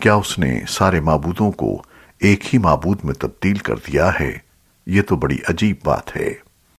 کیا اس نے سارے معبودوں کو ایک ہی معبود میں تبدیل کر دیا ہے؟ یہ تو بڑی عجیب بات ہے۔